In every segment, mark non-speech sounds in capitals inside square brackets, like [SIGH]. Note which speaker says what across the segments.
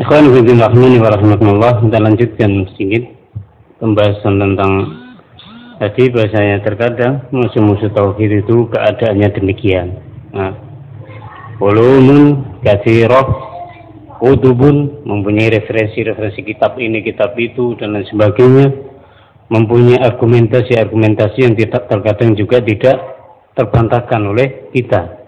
Speaker 1: Ikhwan fillah wa rahmatullah kita lanjutkan sedikit pembahasan tentang tadi bahasanya terkadang musuh-musuh tauhid itu keadaannya demikian. Nah, ulumun kathirah udubun mempunyai referensi-referensi kitab ini, kitab itu dan lain sebagainya mempunyai argumentasi-argumentasi yang tidak terkadang juga tidak terbantahkan oleh kita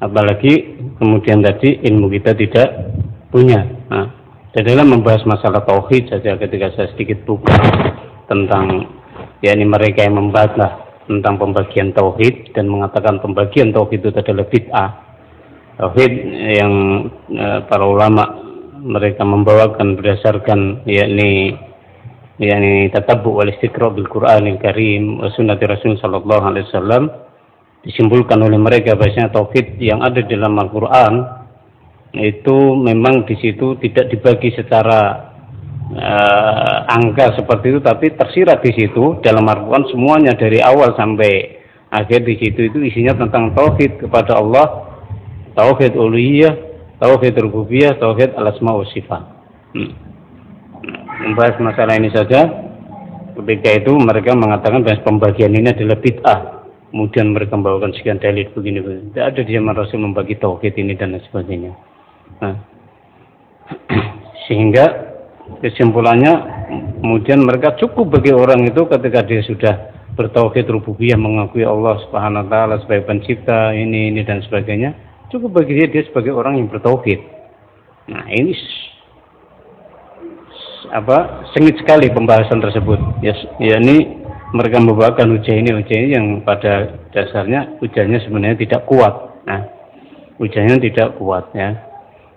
Speaker 1: apalagi kemudian tadi ilmu kita tidak punya. Nah, dalam membahas masalah tauhid saja ketika saya sedikit buka tentang yakni mereka yang membantah tentang pembagian tauhid dan mengatakan pembagian tauhid itu adalah bid'ah. Tauhid yang e, para ulama mereka membawakan berdasarkan yakni yakni tatabbu wal istiqra bil Qur'anil Karim wa sunnati Rasul sallallahu alaihi wasallam disimpulkan oleh mereka bahasanya tauhid yang ada di dalam Al-Qur'an itu memang di situ tidak dibagi secara uh, angka seperti itu tapi tersirat di situ dalam Al-Qur'an semuanya dari awal sampai akhir di situ itu isinya tentang tauhid kepada Allah, tauhid uluhiyah, tauhid rububiyah, tauhid al-asma wa sifat. Hmm. Membahas masalah ini saja ketika itu mereka mengatakan bahwa pembagian ini adalah bid'ah. Kemudian mereka membawakan sekian dalil begini, begini. Tidak ada di zaman Rasul membagi tauhid ini dan lain sebagainya. Nah, sehingga kesimpulannya kemudian mereka cukup bagi orang itu ketika dia sudah bertauhid rububiyah mengakui Allah Subhanahu wa taala sebagai pencipta ini ini dan sebagainya cukup bagi dia dia sebagai orang yang bertauhid. Nah, ini apa sengit sekali pembahasan tersebut. Ya, ya ini mereka membawakan hujan ini hujan ini yang pada dasarnya hujannya sebenarnya tidak kuat. Nah, hujannya tidak kuat ya.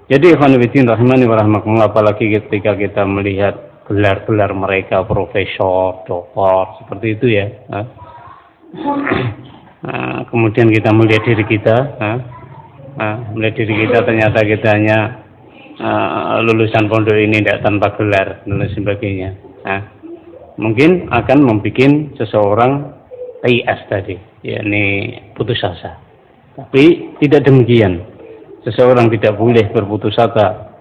Speaker 1: Jadi Ikhwanuddin rahimani wa rahmatullah apalagi ketika kita melihat gelar-gelar mereka profesor, doktor seperti itu ya. Kemudian kita melihat diri kita, nah, melihat diri kita ternyata kita hanya lulusan pondok ini tidak tanpa gelar dan sebagainya. Nah, mungkin akan membuat seseorang tias tadi, yakni putus asa. Tapi tidak demikian seseorang tidak boleh berputus asa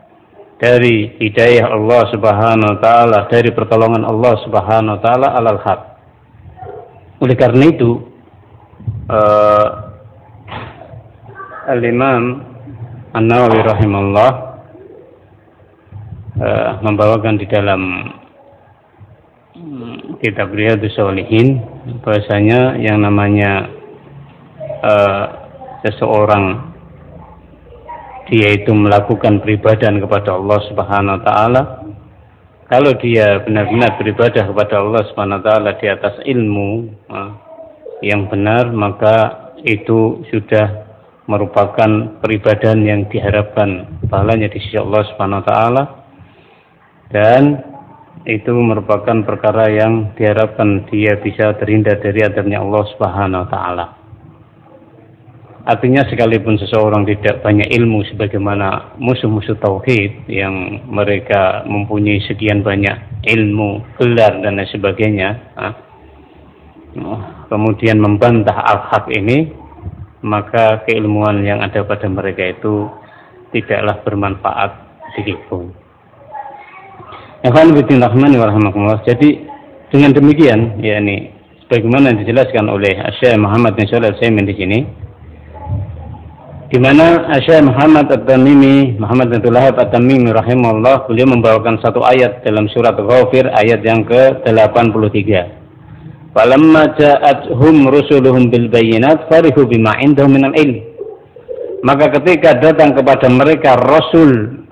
Speaker 1: dari hidayah Allah Subhanahu wa taala, dari pertolongan Allah Subhanahu wa taala alal haq. Oleh karena itu uh, Al-Imam An-Nawawi rahimahullah uh, membawakan di dalam hmm, kitab Riyadhus Shalihin bahasanya yang namanya uh, seseorang dia itu melakukan beribadah kepada Allah Subhanahu wa taala kalau dia benar-benar beribadah kepada Allah Subhanahu wa taala di atas ilmu yang benar maka itu sudah merupakan peribadahan yang diharapkan pahalanya di sisi Allah Subhanahu wa taala dan itu merupakan perkara yang diharapkan dia bisa terhindar dari adabnya Allah Subhanahu wa taala. Artinya sekalipun seseorang tidak banyak ilmu sebagaimana musuh-musuh tauhid yang mereka mempunyai sekian banyak ilmu, gelar dan lain sebagainya, kemudian membantah al-haq ini, maka keilmuan yang ada pada mereka itu tidaklah bermanfaat sedikitpun. Jadi dengan demikian, ya ini sebagaimana dijelaskan oleh Syekh Muhammad bin Shalih Al di sini, di mana Syekh Muhammad At-Tamimi, Muhammad bin Lahab At-Tamimi rahimahullah, beliau membawakan satu ayat dalam surat Ghafir ayat yang ke-83. Falamma ja'athum rusuluhum bil bayyinat farihu bima indahum minal ilm. Maka ketika datang kepada mereka rasul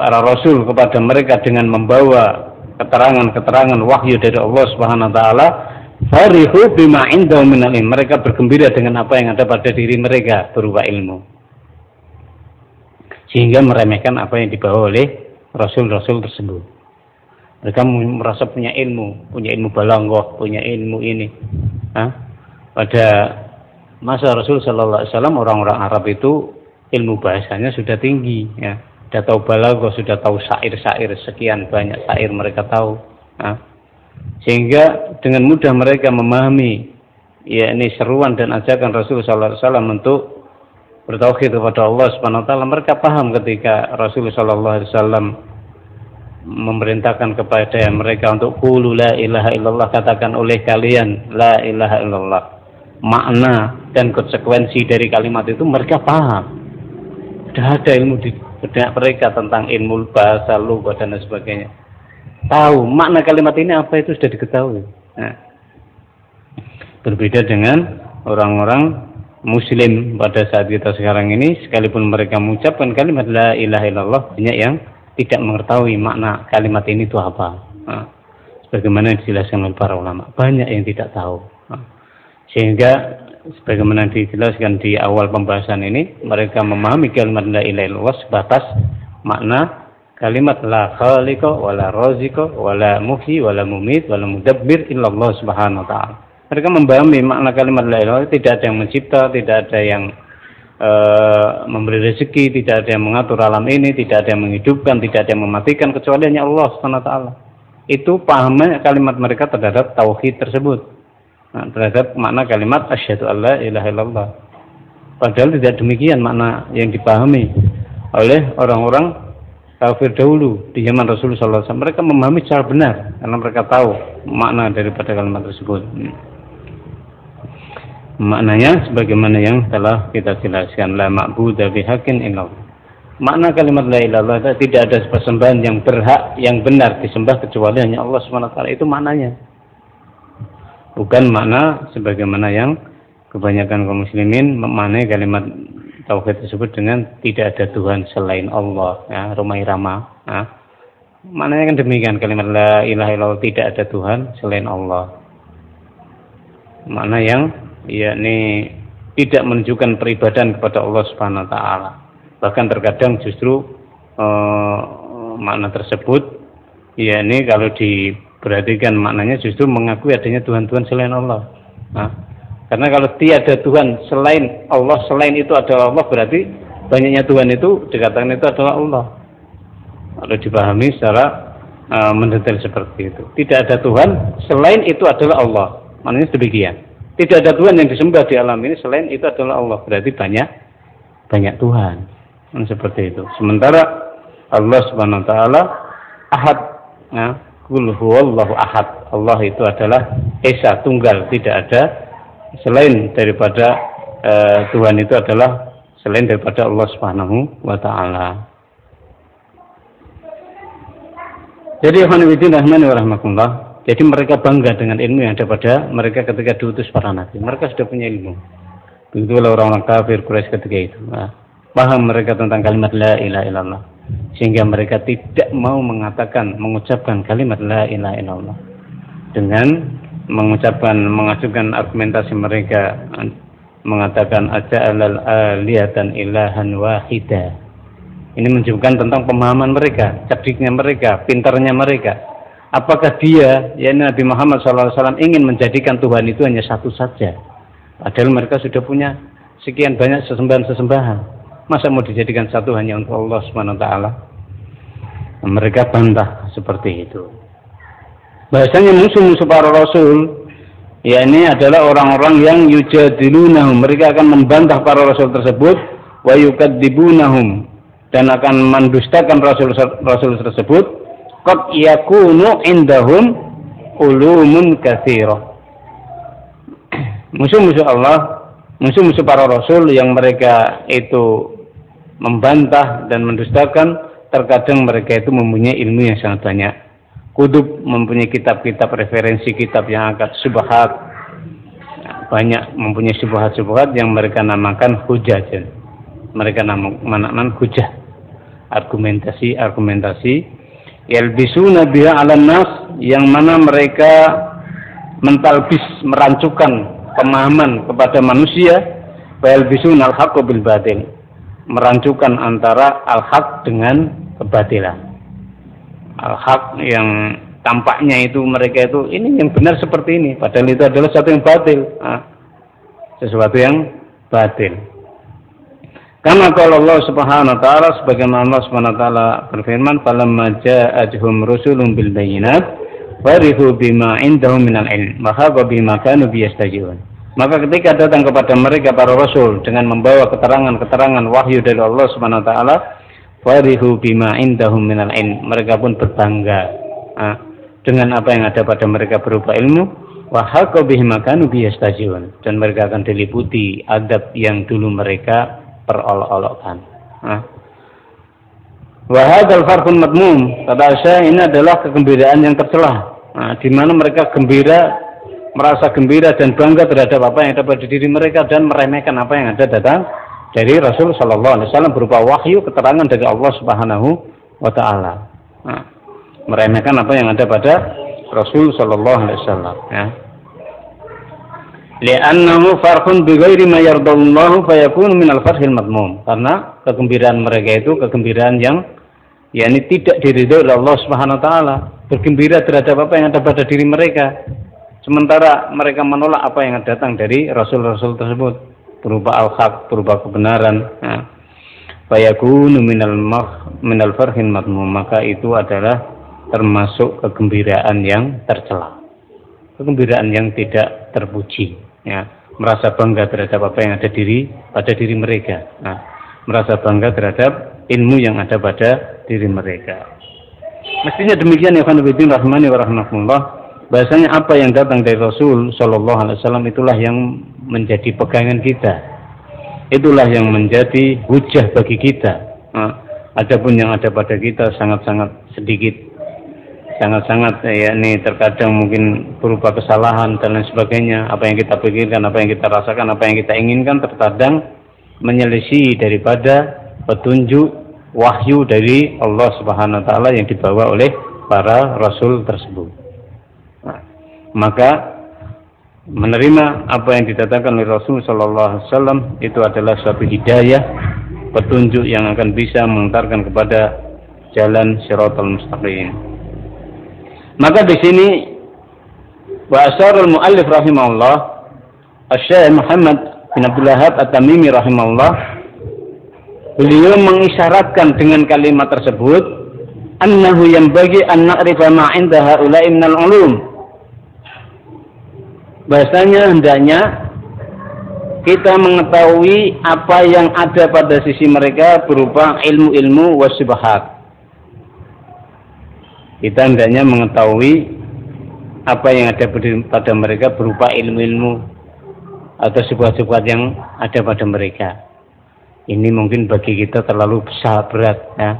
Speaker 1: para rasul kepada mereka dengan membawa keterangan-keterangan wahyu dari Allah Subhanahu wa taala, Farihu bima indahum minal ilm. Mereka bergembira dengan apa yang ada pada diri mereka berupa ilmu. Sehingga meremehkan apa yang dibawa oleh rasul-rasul tersebut. Mereka merasa punya ilmu, punya ilmu balanggoh, punya ilmu ini. Hah? Pada masa Rasul Wasallam orang-orang Arab itu ilmu bahasanya sudah tinggi, ya. Sudah tahu balanggoh, sudah tahu syair-syair sekian banyak syair mereka tahu. Hah? Sehingga dengan mudah mereka memahami ya ini seruan dan ajakan Rasul sallallahu alaihi wasallam untuk bertauhid kepada Allah Subhanahu wa taala, mereka paham ketika Rasulullah wasallam memerintahkan kepada mereka untuk qulu la ilaha illallah katakan oleh kalian la ilaha illallah. Makna dan konsekuensi dari kalimat itu mereka paham. Sudah ada ilmu di benak mereka tentang ilmu bahasa lugah dan sebagainya tahu makna kalimat ini apa itu sudah diketahui nah, berbeda dengan orang-orang muslim pada saat kita sekarang ini sekalipun mereka mengucapkan kalimat la ilaha illallah banyak yang tidak mengetahui makna kalimat ini itu apa. Nah, sebagaimana dijelaskan oleh para ulama, banyak yang tidak tahu. Nah, sehingga sebagaimana dijelaskan di awal pembahasan ini, mereka memahami kalimat la ilaha illallah sebatas makna kalimat la khaliqa wala razika wala muhyi wala mumit wala mudabbir illallah subhanahu wa taala. Mereka memahami makna kalimat la ilaha tidak ada yang mencipta, tidak ada yang e, memberi rezeki, tidak ada yang mengatur alam ini, tidak ada yang menghidupkan, tidak ada yang mematikan kecuali hanya Allah SWT. Itu pahamnya kalimat mereka terhadap tauhid tersebut. Nah, terhadap makna kalimat asyhadu alla ilaha illallah. Padahal tidak demikian makna yang dipahami oleh orang-orang kafir dahulu di zaman Rasulullah SAW. Mereka memahami secara benar karena mereka tahu makna daripada kalimat tersebut. Hmm maknanya sebagaimana yang telah kita jelaskan la ma'budu bihaqqin makna kalimat la ilallah tidak ada persembahan yang berhak yang benar disembah kecuali hanya Allah SWT itu maknanya bukan makna sebagaimana yang kebanyakan kaum muslimin memaknai kalimat tauhid tersebut dengan tidak ada Tuhan selain Allah ya rumah irama ya. maknanya kan demikian kalimat la ilaha illallah tidak ada Tuhan selain Allah makna yang yakni tidak menunjukkan peribadahan kepada Allah Subhanahu wa taala. Bahkan terkadang justru eh, makna tersebut yakni kalau diperhatikan maknanya justru mengakui adanya Tuhan-Tuhan selain Allah. Nah, karena kalau tiada Tuhan selain Allah, selain itu adalah Allah berarti banyaknya Tuhan itu dikatakan itu adalah Allah. Kalau dipahami secara uh, mendetail seperti itu. Tidak ada Tuhan selain itu adalah Allah. Maknanya demikian. Tidak ada Tuhan yang disembah di alam ini selain itu adalah Allah. Berarti banyak banyak Tuhan. Dan seperti itu. Sementara Allah Subhanahu wa taala ahad ya, kul huwallahu ahad. Allah itu adalah esa tunggal, tidak ada selain daripada uh, Tuhan itu adalah selain daripada Allah Subhanahu wa taala. Jadi, Alhamdulillah, jadi mereka bangga dengan ilmu yang ada pada mereka ketika diutus para nabi. Mereka sudah punya ilmu. Begitulah orang-orang kafir Quraisy ketika itu. Nah, paham mereka tentang kalimat la ilaha illallah. Sehingga mereka tidak mau mengatakan, mengucapkan kalimat la ilaha illallah. Dengan mengucapkan, mengajukan argumentasi mereka mengatakan aja alal aliyatan ilahan wahida. Ini menunjukkan tentang pemahaman mereka, cerdiknya mereka, pintarnya mereka apakah dia, ya Nabi Muhammad SAW ingin menjadikan Tuhan itu hanya satu saja. Padahal mereka sudah punya sekian banyak sesembahan-sesembahan. Masa mau dijadikan satu hanya untuk Allah Subhanahu Taala? Mereka bantah seperti itu. Bahasanya musuh-musuh para Rasul, ya ini adalah orang-orang yang yujadilunahum. Mereka akan membantah para Rasul tersebut, wa yukadzibunahum dan akan mendustakan Rasul Rasul tersebut qad yakunu indahum ulumun katsira. Musuh-musuh Allah, musuh-musuh para rasul yang mereka itu membantah dan mendustakan, terkadang mereka itu mempunyai ilmu yang sangat banyak. Kudub mempunyai kitab-kitab referensi kitab yang agak subhat. Banyak mempunyai subhat-subhat yang mereka namakan hujah mereka namakan hujah. Argumentasi-argumentasi yalbisuna biha 'alan nas yang mana mereka mentalbis merancukan pemahaman kepada manusia. Yalbisuna al-haqq bil merancukan antara al-haq dengan kebatilan al-haq yang tampaknya itu mereka itu ini yang benar seperti ini padahal itu adalah sesuatu yang batil nah, sesuatu yang batil karena kalau Allah Subhanahu wa taala sebagaimana Allah Subhanahu wa taala berfirman, "Falamma ja'atuhum rusulun bil bayyinat farithu bima indahum minal ilm wa bima kanu biyastajibun." Maka ketika datang kepada mereka para rasul dengan membawa keterangan-keterangan wahyu dari Allah Subhanahu wa taala, farihu bima indahum minal ilm. Mereka pun berbangga nah, dengan apa yang ada pada mereka berupa ilmu dan mereka akan diliputi adab yang dulu mereka perolok-olokkan. Nah. Wa hadzal farqun madmum. Kata saya ini adalah kegembiraan yang tercela. Nah, di mana mereka gembira merasa gembira dan bangga terhadap apa yang ada pada diri mereka dan meremehkan apa yang ada datang dari Rasul Shallallahu Alaihi Wasallam berupa wahyu keterangan dari Allah Subhanahu Wa Taala. Nah, meremehkan apa yang ada pada Rasul Shallallahu Alaihi Wasallam. Ya. Li'annahu farhun bighairi ma yardallahu fayakunu minal farhil madmum. Karena kegembiraan mereka itu kegembiraan yang yakni tidak diridhoi oleh Allah Subhanahu wa taala. Bergembira terhadap apa yang ada pada diri mereka Sementara mereka menolak apa yang datang dari rasul-rasul tersebut berupa al-haq, berupa kebenaran. Nah, fayakunu minal minal farhin matmum maka itu adalah termasuk kegembiraan yang tercela. Kegembiraan yang tidak terpuji, ya. Merasa bangga terhadap apa yang ada diri pada diri mereka. Nah, merasa bangga terhadap ilmu yang ada pada diri mereka. Mestinya demikian ya rahmani wa bahasanya apa yang datang dari Rasul Shallallahu Alaihi Wasallam itulah yang menjadi pegangan kita, itulah yang menjadi hujah bagi kita. Adapun yang ada pada kita sangat-sangat sedikit, sangat-sangat ya ini terkadang mungkin berupa kesalahan dan lain sebagainya. Apa yang kita pikirkan, apa yang kita rasakan, apa yang kita inginkan terkadang menyelisih daripada petunjuk wahyu dari Allah Subhanahu wa taala yang dibawa oleh para rasul tersebut maka menerima apa yang didatangkan oleh Rasul Shallallahu Alaihi Wasallam itu adalah suatu hidayah petunjuk yang akan bisa mengantarkan kepada jalan Shiratal Mustaqim. Maka di sini wa asarul muallif rahimahullah Asy-Syaikh Muhammad bin Abdul At-Tamimi rahimahullah beliau mengisyaratkan dengan kalimat tersebut annahu yang bagi an na'rifa ma ulum bahasanya hendaknya kita mengetahui apa yang ada pada sisi mereka berupa ilmu-ilmu wasibahat. Kita hendaknya mengetahui apa yang ada pada mereka berupa ilmu-ilmu atau sebuah-sebuah yang ada pada mereka. Ini mungkin bagi kita terlalu besar berat ya.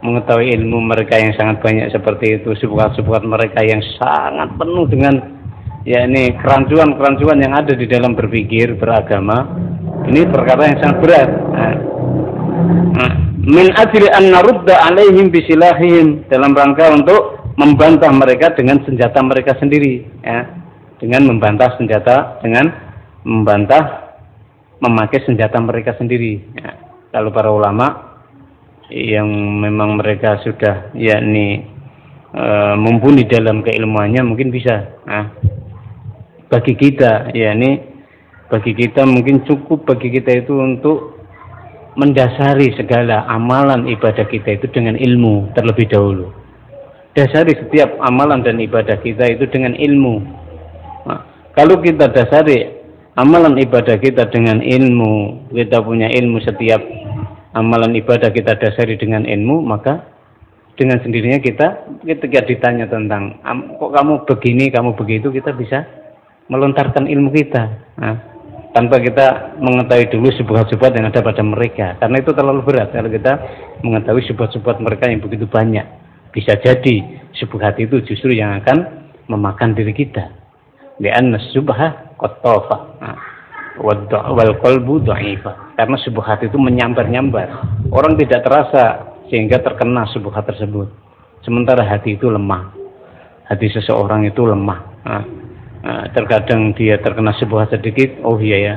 Speaker 1: Mengetahui ilmu mereka yang sangat banyak seperti itu, sebuah-sebuah mereka yang sangat penuh dengan ya ini kerancuan-kerancuan yang ada di dalam berpikir beragama. Ini perkara yang sangat berat. Nah, nah, min ajli an narudda alaihim bisilahihim. Dalam rangka untuk membantah mereka dengan senjata mereka sendiri ya. Dengan membantah senjata dengan membantah memakai senjata mereka sendiri ya. kalau para ulama yang memang mereka sudah yakni e, mumpuni dalam keilmuannya mungkin bisa nah, bagi kita. Ya ini bagi kita mungkin cukup bagi kita itu untuk mendasari segala amalan ibadah kita itu dengan ilmu terlebih dahulu. Dasari setiap amalan dan ibadah kita itu dengan ilmu. Nah, kalau kita dasari amalan ibadah kita dengan ilmu kita punya ilmu setiap amalan ibadah kita dasari dengan ilmu maka dengan sendirinya kita ketika ditanya tentang kok kamu begini kamu begitu kita bisa melontarkan ilmu kita. Nah, tanpa kita mengetahui dulu sebuah-sebuah yang ada pada mereka. Karena itu terlalu berat kalau kita mengetahui sebuah-sebuah mereka yang begitu banyak. Bisa jadi sebuah hati itu justru yang akan memakan diri kita. Lian subha kotofa nah, wal kolbu dha'ifa karena sebuah hati itu menyambar-nyambar. Orang tidak terasa sehingga terkena sebuah tersebut. Sementara hati itu lemah. Hati seseorang itu lemah. Nah, terkadang dia terkena sebuah sedikit, oh iya ya,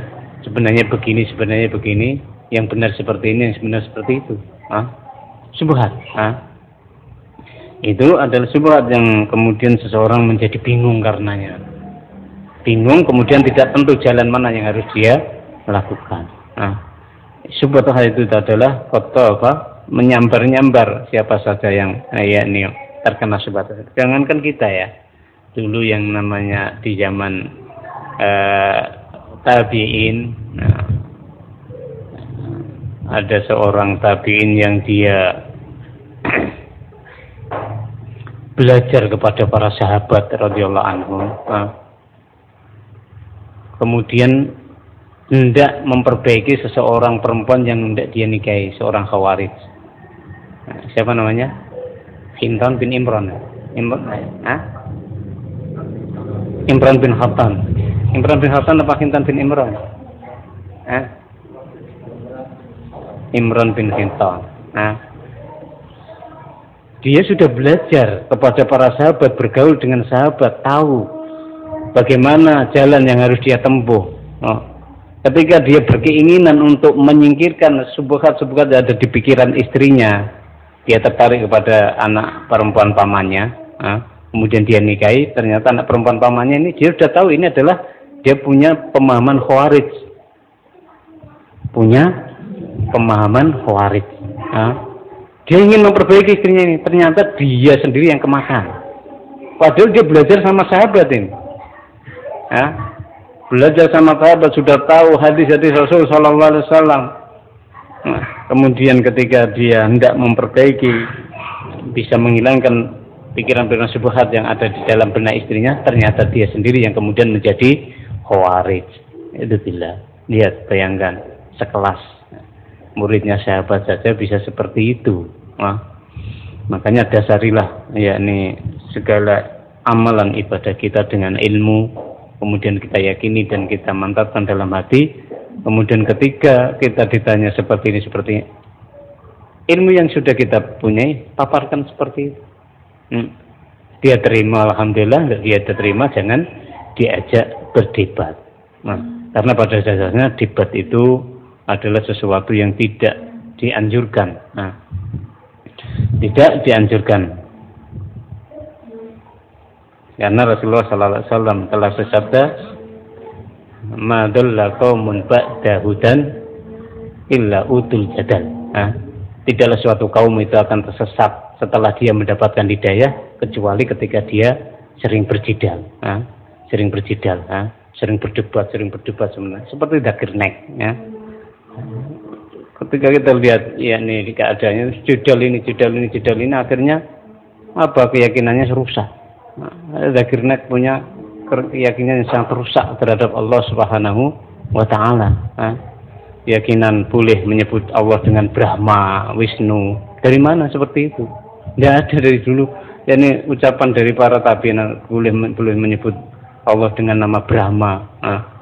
Speaker 1: sebenarnya begini, sebenarnya begini, yang benar seperti ini, yang sebenar seperti itu. Ah, subhat. Ah. Itu adalah subhat yang kemudian seseorang menjadi bingung karenanya. Bingung kemudian tidak tentu jalan mana yang harus dia lakukan. Subhat hal itu adalah kota apa? Menyambar-nyambar siapa saja yang eh, ya, ini terkena subhat. Jangankan kita ya dulu yang namanya di zaman eh, tabi'in. Nah, ada seorang tabi'in yang dia [CLEARS THROAT] belajar kepada para sahabat radhiyallahu anhu. Nah, kemudian hendak memperbaiki seseorang perempuan yang hendak dia nikahi seorang khawarij. Nah, siapa namanya? Hinton bin Imran. Imran ah? Imran bin Hattan Imran bin Hattan apa Hinton bin Imran eh? Imran bin Hinton nah dia sudah belajar kepada para sahabat bergaul dengan sahabat tahu bagaimana jalan yang harus dia tempuh oh. ketika dia berkeinginan untuk menyingkirkan subhat-subhat yang ada di pikiran istrinya dia tertarik kepada anak perempuan pamannya oh. Kemudian dia nikahi ternyata anak perempuan pamannya ini dia sudah tahu ini adalah dia punya pemahaman khawarij punya pemahaman khawarij. Dia ingin memperbaiki istrinya ini, ternyata dia sendiri yang kemakan. Padahal dia belajar sama sahabat ini. Belajar sama sahabat sudah tahu hadis-hadis Rasul Sallallahu Alaihi Wasallam. Nah, kemudian ketika dia hendak memperbaiki, bisa menghilangkan pikiran-pikiran subhat yang ada di dalam benak istrinya, ternyata dia sendiri yang kemudian menjadi khawarij. Itu bila lihat bayangkan sekelas muridnya sahabat saja bisa seperti itu. Nah, makanya dasarilah yakni segala amalan ibadah kita dengan ilmu, kemudian kita yakini dan kita mantapkan dalam hati. Kemudian ketika kita ditanya seperti ini seperti ini, ilmu yang sudah kita punyai paparkan seperti itu. Hmm. Dia terima alhamdulillah, dia terima jangan diajak berdebat. Nah, karena pada dasarnya debat itu adalah sesuatu yang tidak dianjurkan. Nah, tidak dianjurkan. Karena Rasulullah sallallahu alaihi wasallam telah bersabda, "Ma dalla qaumun ba'da hudan illa utul jadal." Nah, tidaklah suatu kaum itu akan tersesat setelah dia mendapatkan hidayah kecuali ketika dia sering berjidal, nah, sering berjidal, nah, sering berdebat, sering berdebat sebenarnya. Seperti dakir nek, ya. Ketika kita lihat ya ini keadaannya judul ini judul ini judul ini akhirnya apa keyakinannya? Rusak. Nah, akhirnya punya keyakinan yang sangat rusak terhadap Allah Subhanahu wa taala. Keyakinan boleh menyebut Allah dengan Brahma Wisnu dari mana seperti itu tidak ada dari dulu ya ini ucapan dari para tabiin boleh boleh menyebut Allah dengan nama Brahma nah,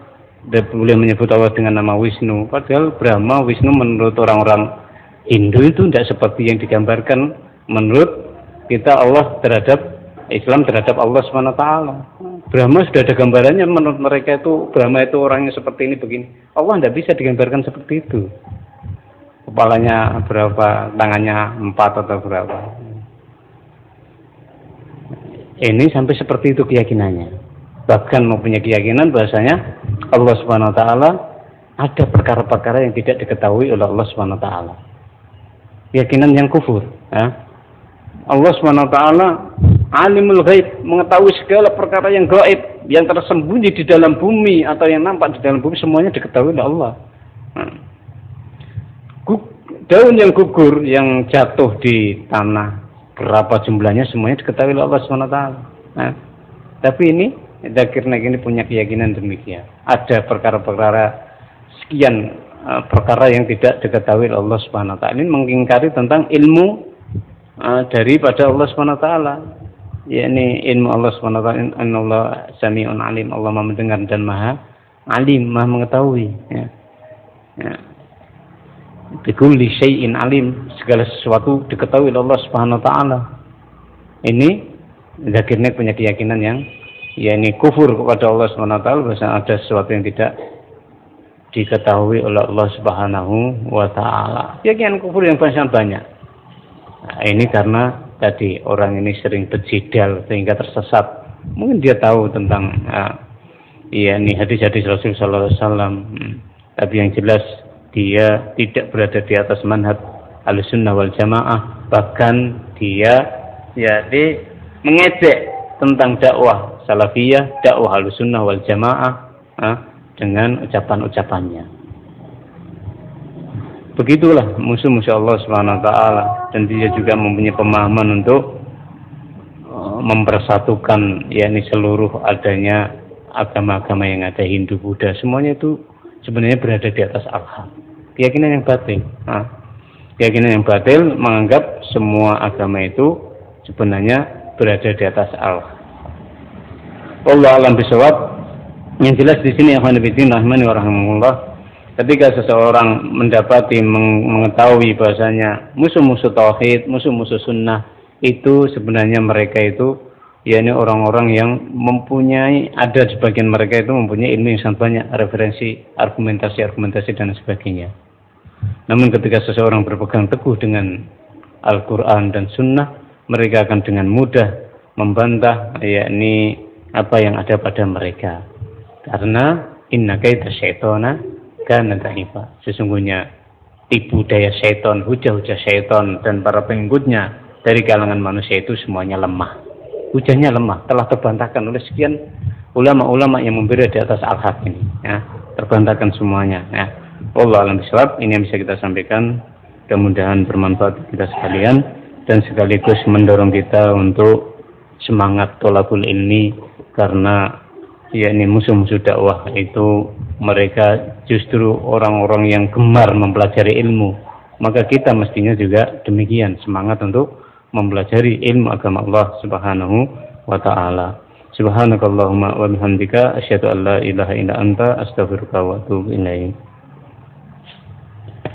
Speaker 1: boleh menyebut Allah dengan nama Wisnu. Padahal Brahma, Wisnu menurut orang-orang Hindu itu tidak seperti yang digambarkan menurut kita Allah terhadap Islam terhadap Allah swt. Brahma sudah ada gambarannya menurut mereka itu Brahma itu orangnya seperti ini begini. Allah tidak bisa digambarkan seperti itu. Kepalanya berapa, tangannya empat atau berapa. Ini sampai seperti itu keyakinannya bahkan mempunyai keyakinan bahasanya Allah Subhanahu wa taala ada perkara-perkara yang tidak diketahui oleh Allah Subhanahu wa taala. Keyakinan yang kufur, ya. Allah Subhanahu wa taala alimul ghaib, mengetahui segala perkara yang gaib, yang tersembunyi di dalam bumi atau yang nampak di dalam bumi semuanya diketahui oleh Allah. Nah. Daun yang gugur yang jatuh di tanah berapa jumlahnya semuanya diketahui oleh Allah taala. Nah. Tapi ini Dakir Naik ini punya keyakinan demikian. Ada perkara-perkara sekian uh, perkara yang tidak diketahui oleh Allah Subhanahu wa taala. Ini mengingkari tentang ilmu uh, daripada Allah Subhanahu wa taala. yakni ilmu Allah Subhanahu wa taala Allah Samiun Alim. Allah Maha mendengar dan Maha alim, Maha mengetahui ya. Ya. Bikulli syai'in alim, segala sesuatu diketahui oleh Allah Subhanahu wa taala. Ini Naik punya keyakinan yang ya ini kufur kepada Allah SWT bahwa ada sesuatu yang tidak diketahui oleh Allah Subhanahu wa taala. Keyakinan kufur yang sangat banyak. Nah, ini karena tadi orang ini sering berjidal sehingga tersesat. Mungkin dia tahu tentang uh, ya ini hadis-hadis Rasul sallallahu alaihi wasallam. Hmm. Tapi yang jelas dia tidak berada di atas manhaj Ahlussunnah wal Jamaah, bahkan dia ya di mengejek tentang dakwah salafiyah, dakwah sunnah wal jamaah, dengan ucapan-ucapannya. Begitulah musuh-musuh Allah Subhanahu wa taala dan dia juga mempunyai pemahaman untuk uh, mempersatukan yakni seluruh adanya agama-agama yang ada Hindu, Buddha, semuanya itu sebenarnya berada di atas al-haq. Keyakinan yang batil. Nah, keyakinan yang batil menganggap semua agama itu sebenarnya berada di atas al-haq. Allah alam bisawab. Yang jelas di sini akhwan rahmani wa rahimahullah ketika seseorang mendapati mengetahui bahasanya musuh-musuh tauhid, musuh-musuh sunnah itu sebenarnya mereka itu ya ini orang-orang yang mempunyai ada sebagian mereka itu mempunyai ilmu yang sangat banyak referensi argumentasi-argumentasi dan sebagainya namun ketika seseorang berpegang teguh dengan Al-Quran dan Sunnah mereka akan dengan mudah membantah yakni apa yang ada pada mereka. Karena inna kaita syaitona kana da'ifa. Sesungguhnya tipu daya syaitan, hujah-hujah syaitan dan para pengikutnya dari kalangan manusia itu semuanya lemah. Hujahnya lemah, telah terbantahkan oleh sekian ulama-ulama yang memberi di atas al-haq ini. Ya, terbantahkan semuanya. Ya. Allah alam bisawab, ini yang bisa kita sampaikan. Mudah-mudahan bermanfaat kita sekalian dan sekaligus mendorong kita untuk semangat tolakul ini karena ya ini musuh-musuh dakwah itu mereka justru orang-orang yang gemar mempelajari ilmu maka kita mestinya juga demikian semangat untuk mempelajari ilmu agama Allah Subhanahu wa taala. Subhanakallahumma wa bihamdika asyhadu an la ilaha illa anta astaghfiruka wa atubu ilaik